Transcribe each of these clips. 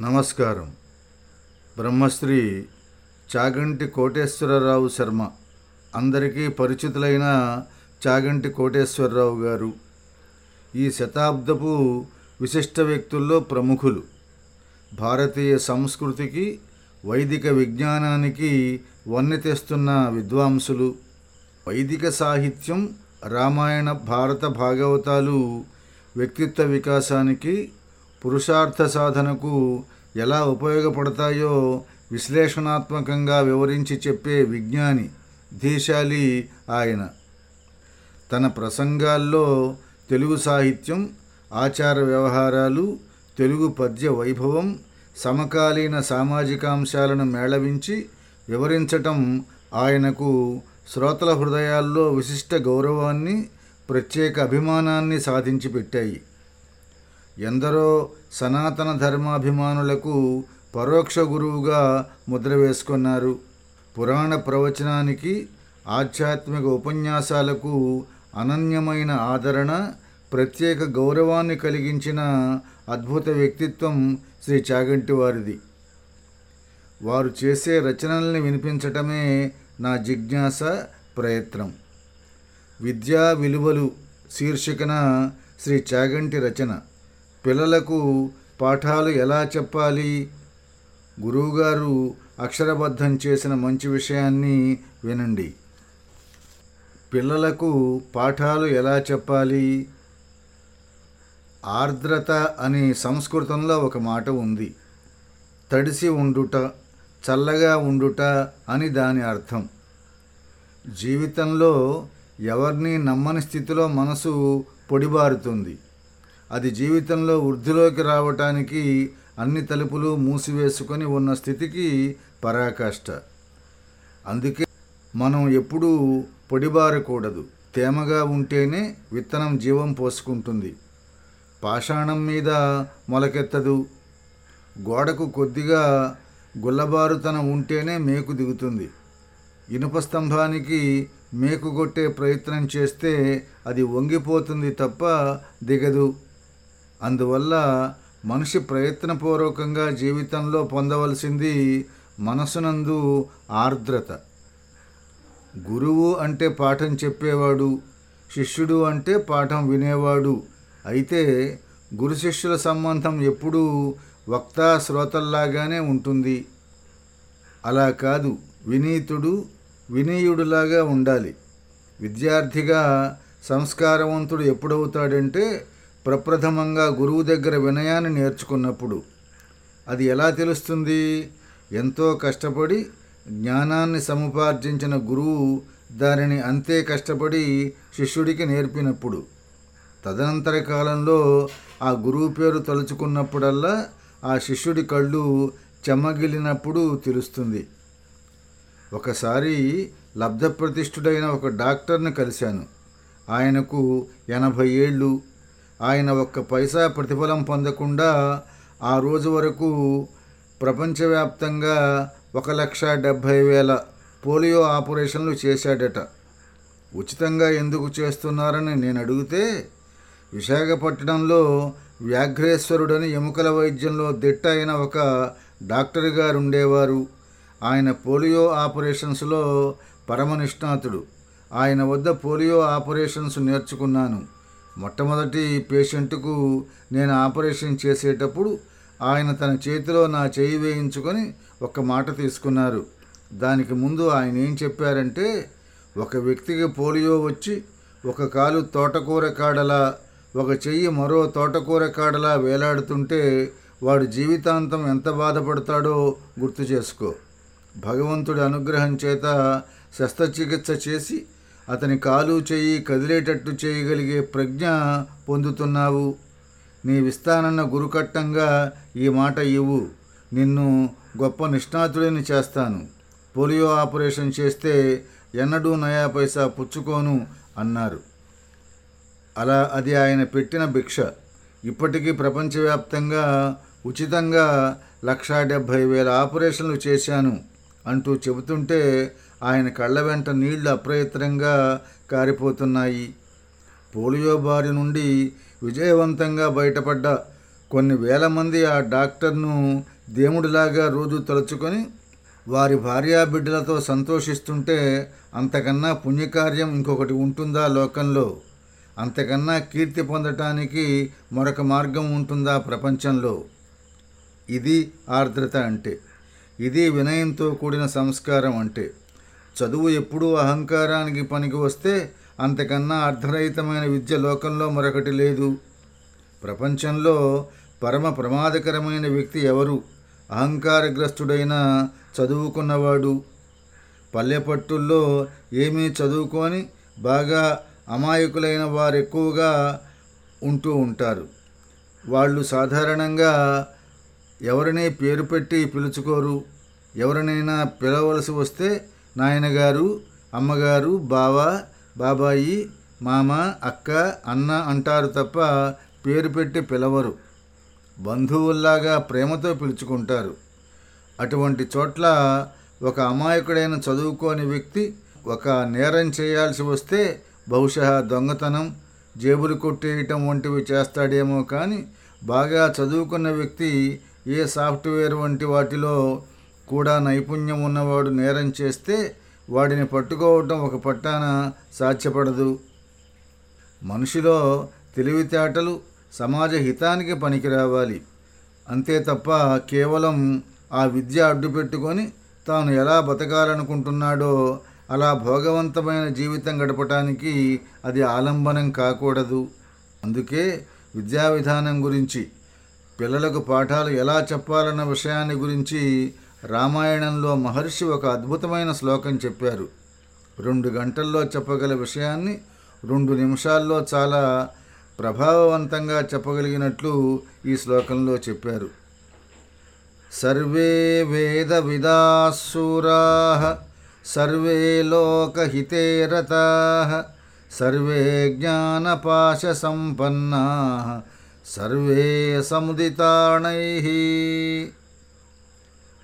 నమస్కారం. బ్రహ్మశ్రీ చాగంటి కోటేశ్వరరావు శర్మ. అందరికీ పరిచితులైన చాగంటి కోటేశ్వరరావు గారు. ఈ శతాబ్దపు విశిష్ట వ్యక్తుల్లో ప్రముఖులు. భారతీయ సంస్కృతికి వైదిక విజ్ఞానానికి వన్నె తెస్తున్న విద్వాంసులు. వైదిక సాహిత్యం రామాయణ భారత భాగవతాలు వ్యక్తిత్వ వికాసానికి పురుషార్థ సాధనకు ఎలా ఉపయోగపడతాయో విశ్లేషణాత్మకంగా వివరించి చెప్పే విజ్ఞాని దేశాలి ఆయన. తన ప్రసంగాల్లో తెలుగు సాహిత్యం ఆచార వ్యవహారాలు తెలుగు పద్య వైభవం సమకాలీన సామాజికాంశాలను మేళవించి వివరించటం ఆయనకు శ్రోతల హృదయాల్లో విశిష్ట గౌరవాన్ని ప్రత్యేక అభిమానాన్ని సాధించి పెట్టాయి ఎందరో సనాతన ధర్మాభిమానులకు పరోక్ష గురువుగా ముద్ర వేసుకున్నారు. పురాణ ప్రవచనానికి ఆధ్యాత్మిక ఉపన్యాసాలకు అనన్యమైన ఆదరణ ప్రత్యేక గౌరవాన్ని కలిగించిన అద్భుత వ్యక్తిత్వం శ్రీ చాగంటి వారిది. వారు చేసే రచనల్ని వినిపించటమే నా జిజ్ఞాస ప్రయత్నం. విద్యా విలువలు శీర్షికన శ్రీ చాగంటి రచన. పిల్లలకు పాఠాలు ఎలా చెప్పాలి? గురువుగారు అక్షరబద్ధం చేసిన మంచి విషయాన్ని వినండి. పిల్లలకు పాఠాలు ఎలా చెప్పాలి? ఆర్ద్రత అనే సంస్కృతంలో ఒక మాట ఉంది. తడిసి ఉండుట చల్లగా ఉండుట అని దాని అర్థం. జీవితంలో ఎవరిని నమ్మని స్థితిలో మనసు పొడిబారుతుంది. అది జీవితంలో వృద్ధిలోకి రావటానికి అన్ని తలుపులు మూసివేసుకొని ఉన్న స్థితికి పరాకాష్ట. అందుకే మనం ఎప్పుడూ పొడిబారకూడదు. తేమగా ఉంటేనే విత్తనం జీవం పోసుకుంటుంది. పాషాణం మీద మొలకెత్తదు. గోడకు కొద్దిగా గుల్లబారుతనం ఉంటేనే మేకు దిగుతుంది. ఇనుప స్తంభానికి మేకు కొట్టే ప్రయత్నం చేస్తే అది వంగిపోతుంది తప్ప దిగదు. అందువల్ల మనిషి ప్రయత్నపూర్వకంగా జీవితంలో పొందవలసింది మనసునందు ఆర్ద్రత. గురువు అంటే పాఠం చెప్పేవాడు శిష్యుడు అంటే పాఠం వినేవాడు. అయితే గురు శిష్యుల సంబంధం ఎప్పుడూ వక్తా శ్రోతల్లాగానే ఉంటుంది. అలా కాదు వినీతుడు వినీయుడులాగా ఉండాలి. విద్యార్థిగా సంస్కారవంతుడు ఎప్పుడవుతాడంటే ప్రప్రథమంగా గురువు దగ్గర వినయాన్ని నేర్చుకున్నప్పుడు అది ఎలా తెలుస్తుంది? ఎంతో కష్టపడి జ్ఞానాన్ని సముపార్జించిన గురువు దానిని అంతే కష్టపడి శిష్యుడికి నేర్పినప్పుడు తదనంతర కాలంలో ఆ గురువు పేరు తలుచుకున్నప్పుడల్లా ఆ శిష్యుడి కళ్ళు చెమ్మగిలినప్పుడు తెలుస్తుంది. ఒకసారి లబ్ధప్రతిష్ఠుడైన ఒక డాక్టర్ని కలిశాను. ఆయనకు ఎనభై ఏళ్ళు. ఆయన ఒక్క పైసా ప్రతిఫలం పొందకుండా ఆ రోజు వరకు ప్రపంచవ్యాప్తంగా ఒక లక్ష డెబ్భై వేల పోలియో ఆపరేషన్లు చేశాడట. ఉచితంగా ఎందుకు చేస్తున్నారని నేను అడిగితే విశాఖపట్నంలో వ్యాఘ్రేశ్వరుడని ఎముకల వైద్యంలో దిట్ట అయిన ఒక డాక్టర్ గారు ఉండేవారు ఆయన పోలియో ఆపరేషన్స్లో పరమనిష్ణాతుడు. ఆయన వద్ద పోలియో ఆపరేషన్స్ నేర్చుకున్నాను. మొట్టమొదటి పేషెంట్కు నేను ఆపరేషన్ చేసేటప్పుడు ఆయన తన చేతిలో నా చేయి వేయించుకొని ఒక మాట తీసుకున్నారు. దానికి ముందు ఆయన ఏం చెప్పారంటే ఒక వ్యక్తికి పోలియో వచ్చి ఒక కాలు తోటకూర కాడలా ఒక చెయ్యి మరో తోటకూర కాడలా వేలాడుతుంటే వాడు జీవితాంతం ఎంత బాధపడతాడో గుర్తు చేసుకో. భగవంతుడి అనుగ్రహం చేత శస్త్రచికిత్స చేసి అతని కాలు చెయ్యి కదిలేటట్టు చేయగలిగే ప్రజ్ఞ పొందుతున్నావు. నీ విస్తానన్న గురుకట్టంగా ఈ మాట ఇవ్వు. నిన్ను గొప్ప నిష్ణాతుడిని చేస్తాను. పోలియో ఆపరేషన్ చేస్తే ఎన్నడూ నయా పైసా పుచ్చుకోను అన్నారు. అలా అది ఆయన పెట్టిన భిక్ష. ఇప్పటికీ ప్రపంచవ్యాప్తంగా ఉచితంగా లక్షా డెబ్భై వేల ఆపరేషన్లు చేశాను అంటూ చెబుతుంటే ఆయన కళ్ళ వెంట నీళ్ళు అప్రయత్నంగా కారిపోతున్నాయి. పోలియో బారి నుండి విజయవంతంగా బయటపడ్డ కొన్ని వేల మంది ఆ డాక్టర్ను దేవుడిలాగా రోజు తలుచుకొని వారి భార్యాబిడ్డలతో సంతోషిస్తుంటే అంతకన్నా పుణ్యకార్యం ఇంకొకటి ఉంటుందా లోకంలో? అంతకన్నా కీర్తి పొందటానికి మరొక మార్గం ఉంటుందా ప్రపంచంలో? ఇది ఆర్ద్రత అంటే ఇది వినయంతో కూడిన సంస్కారం అంటే. చదువు ఎప్పుడూ అహంకారానికి పనికి వస్తే అంతకన్నా అర్ధరహితమైన విద్య లోకంలో మరొకటి లేదు. ప్రపంచంలో పరమ ప్రమాదకరమైన వ్యక్తి ఎవరు? అహంకారగ్రస్తుడైన చదువుకున్నవాడు. పల్లెపట్టుల్లో ఏమీ చదువుకొని బాగా అమాయకులైన వారు ఎక్కువగా ఉంటూ ఉంటారు. వాళ్ళు సాధారణంగా ఎవరిని పేరు పెట్టి పిలుచుకోరు. ఎవరినైనా పిలవలసి వస్తే నాయనగారు అమ్మగారు బావ బాబాయి మామ అక్క అన్న అంటారు తప్ప పేరు పెట్టి పిలవరు. బంధువుల్లాగా ప్రేమతో పిలుచుకుంటారు. అటువంటి చోట్ల ఒక అమాయకుడైన చదువుకోని వ్యక్తి ఒక నేరం చేయాల్సి వస్తే బహుశా దొంగతనం జేబులు కొట్టేయటం వంటివి చేస్తాడేమో కానీ బాగా చదువుకున్న వ్యక్తి ఏ సాఫ్ట్వేర్ వంటి వాటిలో కూడా నైపుణ్యం ఉన్నవాడు నేరం చేస్తే వాడిని పట్టుకోవటం ఒక పట్టాన సాధ్యపడదు. మనిషిలో తెలివితేటలు సమాజ హితానికి పనికిరావాలి అంతే తప్ప కేవలం ఆ విద్య అడ్డుపెట్టుకొని తాను ఎలా బతకాలనుకుంటున్నాడో అలా భోగవంతమైన జీవితం గడపటానికి అది ఆలంబనం కాకూడదు. అందుకే విద్యా విధానం గురించి పిల్లలకు పాఠాలు ఎలా చెప్పాలన్న విషయాన్ని గురించి రామాయణంలో మహర్షి ఒక అద్భుతమైన శ్లోకం చెప్పారు. రెండు గంటల్లో చెప్పగల విషయాన్ని రెండు నిమిషాల్లో చాలా ప్రభావవంతంగా చెప్పగలిగినట్లు ఈ శ్లోకంలో చెప్పారు. సర్వే వేద విదాసూరా సర్వే లోకహితేరత సర్వే జ్ఞానపాశ సంపన్నా సర్వే సముదితాణై.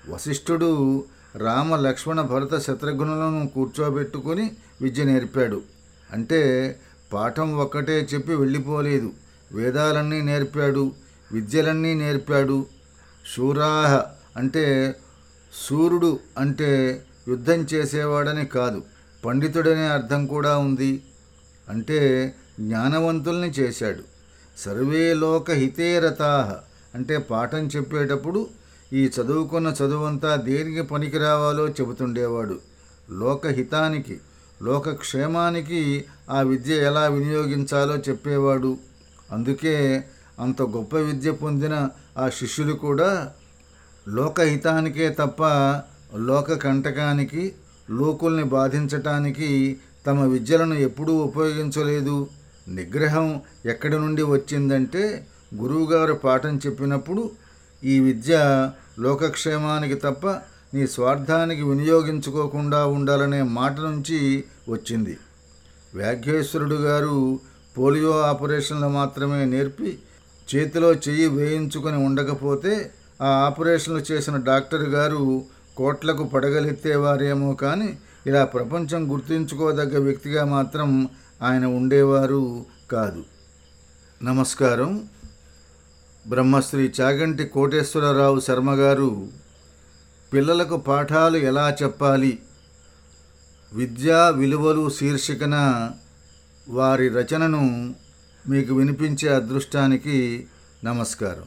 వశిష్ఠుడు రామ లక్ష్మణ భరత శత్రుఘ్నులను కూర్చోబెట్టుకొని విద్య నేర్పాడు. అంటే పాఠం ఒక్కటే చెప్పి వెళ్ళిపోలేదు. వేదాలన్నీ నేర్పాడు విద్యలన్నీ నేర్పాడు. శూరాహ అంటే సూర్యుడు అంటే యుద్ధం చేసేవాడని కాదు పండితుడనే అర్థం కూడా ఉంది. అంటే జ్ఞానవంతుల్ని చేశాడు. సర్వే లోక హితేరతాహ అంటే పాఠం చెప్పేటప్పుడు ఈ చదువుకున్న చదువంతా దేనికి పనికిరావాలో చెబుతుండేవాడు. లోకహితానికి లోకక్షేమానికి ఆ విద్య ఎలా వినియోగించాలో చెప్పేవాడు. అందుకే అంత గొప్ప విద్య పొందిన ఆ శిష్యులు కూడా లోకహితానికే తప్ప లోక కంటకానికి లోకుల్ని బాధించటానికి తమ విద్యలను ఎప్పుడూ ఉపయోగించలేదు. నిగ్రహం ఎక్కడి నుండి వచ్చిందంటే గురువుగారు పాఠం చెప్పినప్పుడు ఈ విద్య లోకక్షేమానికి తప్ప నీ స్వార్థానికి వినియోగించుకోకుండా ఉండాలనే మాట నుంచి వచ్చింది. వ్యాఘ్యేశ్వరుడు గారు పోలియో ఆపరేషన్లు మాత్రమే నేర్పి చేతిలో చెయ్యి వేయించుకొని ఉండకపోతే ఆ ఆపరేషన్లు చేసిన డాక్టర్ గారు కోట్లకు పడగలెత్తేవారేమో కానీ ఇలా ప్రపంచం గుర్తుంచుకోదగ్గ వ్యక్తిగా మాత్రం ఆయన ఉండేవారు కాదు. నమస్కారం. బ్రహ్మశ్రీ చాగంటి కోటేశ్వరరావు శర్మ గారు పిల్లలకు పాఠాలు ఎలా చెప్పాలి? విద్యా విలువలు శీర్షికన వారి రచనను మీకు వినిపించే అదృష్టానికి నమస్కారం.